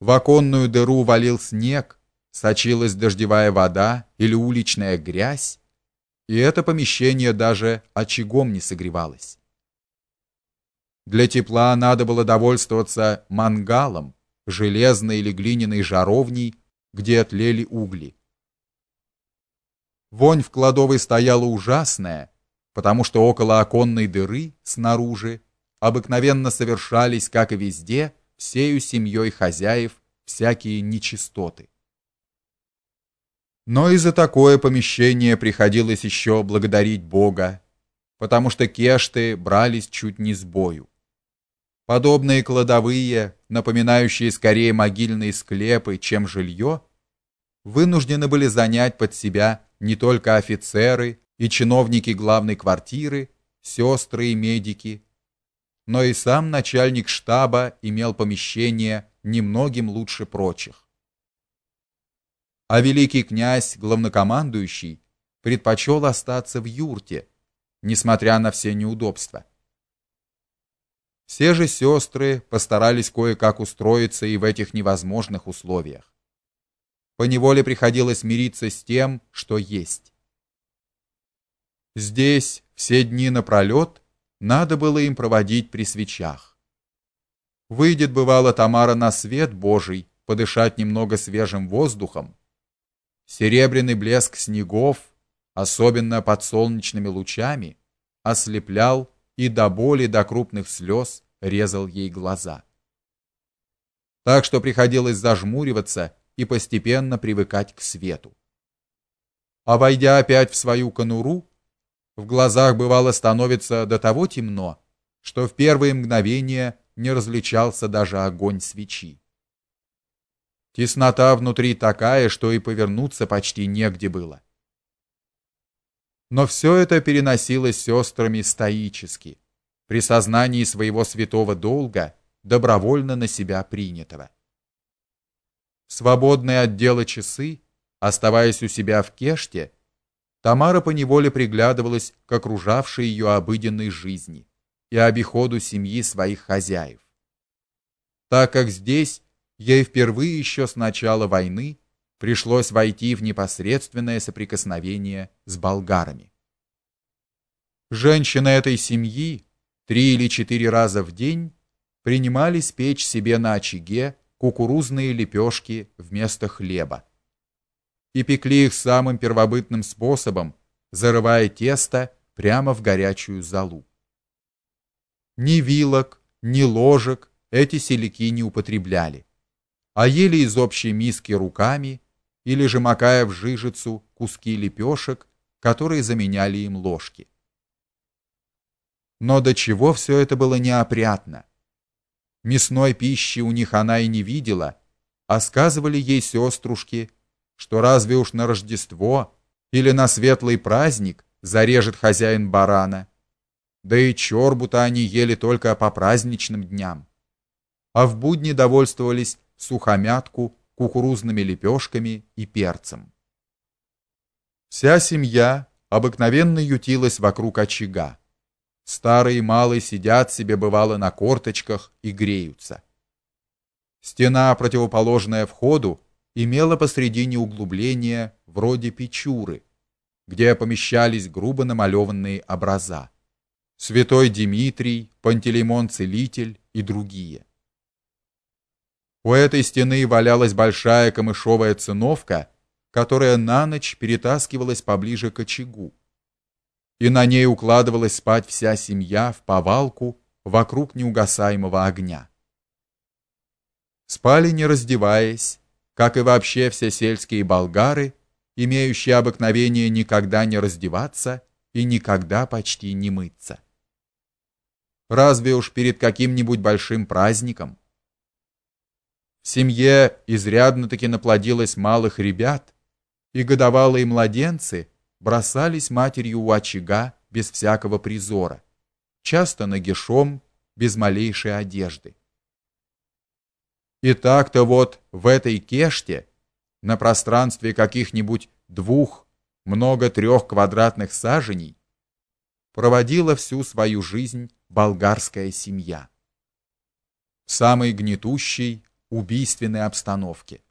В оконную дыру валил снег, сочилась дождевая вода или уличная грязь, и это помещение даже очагом не согревалось. Для тепла надо было довольствоваться мангалом, железной или глиняной жаровней, где тлели угли. Вонь в кладовой стояла ужасная, потому что около оконной дыры снаружи обыкновенно совершались, как и везде, всею семьей хозяев всякие нечистоты. Но и за такое помещение приходилось еще благодарить Бога, потому что кешты брались чуть не с бою. Подобные кладовые, напоминающие скорее могильные склепы, чем жилье, вынуждены были занять под себя не только офицеры и чиновники главной квартиры, сестры и медики, но и сам начальник штаба имел помещение немногим лучше прочих. А великий князь, главнокомандующий, предпочел остаться в юрте, несмотря на все неудобства. Все же сестры постарались кое-как устроиться и в этих невозможных условиях. По неволе приходилось мириться с тем, что есть. Здесь все дни напролет надо было им проводить при свечах. Выйдет бывало Тамара на свет Божий, подышать немного свежим воздухом. Серебряный блеск снегов, особенно под солнечными лучами, ослеплял и до боли, до крупных слез резал ей глаза. Так что приходилось зажмуриваться и постепенно привыкать к свету. А войдя опять в свою конуру, в глазах бывало становится до того темно, что в первые мгновения не различался даже огонь свечи. Теснота внутри такая, что и повернуться почти негде было. Но все это переносилось сестрами стоически, при сознании своего святого долга, добровольно на себя принятого. Свободные от дела часы, оставаясь у себя в кеште, Тамара поневоле приглядывалась к окружавшей ее обыденной жизни и обиходу семьи своих хозяев. Так как здесь ей впервые еще с начала войны пришлось войти в непосредственное соприкосновение с болгарами. Женщины этой семьи три или четыре раза в день принимались печь себе на очаге кукурузные лепешки вместо хлеба. И пекли их самым первобытным способом, зарывая тесто прямо в горячую золу. Ни вилок, ни ложек эти селяки не употребляли а ели из общей миски руками или же макая в жижицу куски лепешек, которые заменяли им ложки. Но до чего все это было неопрятно. Мясной пищи у них она и не видела, а сказывали ей сеструшки, что разве уж на Рождество или на светлый праздник зарежет хозяин барана. Да и чорбу-то они ели только по праздничным дням. А в будни довольствовались сухомятку, кукурузными лепешками и перцем. Вся семья обыкновенно ютилась вокруг очага. Старый и малый сидят себе бывало на корточках и греются. Стена, противоположная входу, имела посредине углубление вроде печуры, где помещались грубо намалеванные образа. Святой Дмитрий, Пантелеймон Целитель и другие. У этой стены валялась большая камышовая циновка, которая на ночь перетаскивалась поближе к очагу. И на ней укладывалась спать вся семья в повалку вокруг неугасаемого огня. Спали не раздеваясь, как и вообще все сельские болгары, имеющие обыкновение никогда не раздеваться и никогда почти не мыться. Разве уж перед каким-нибудь большим праздником в семье изрядно-таки наплодилось малых ребят, и годовалые младенцы бросались матерью у очага без всякого призора, часто нагишом, без малейшей одежды. И так-то вот в этой кеште, на пространстве каких-нибудь двух, много трех квадратных саженей, проводила всю свою жизнь болгарская семья. Самый гнетущий, убийственной обстановке.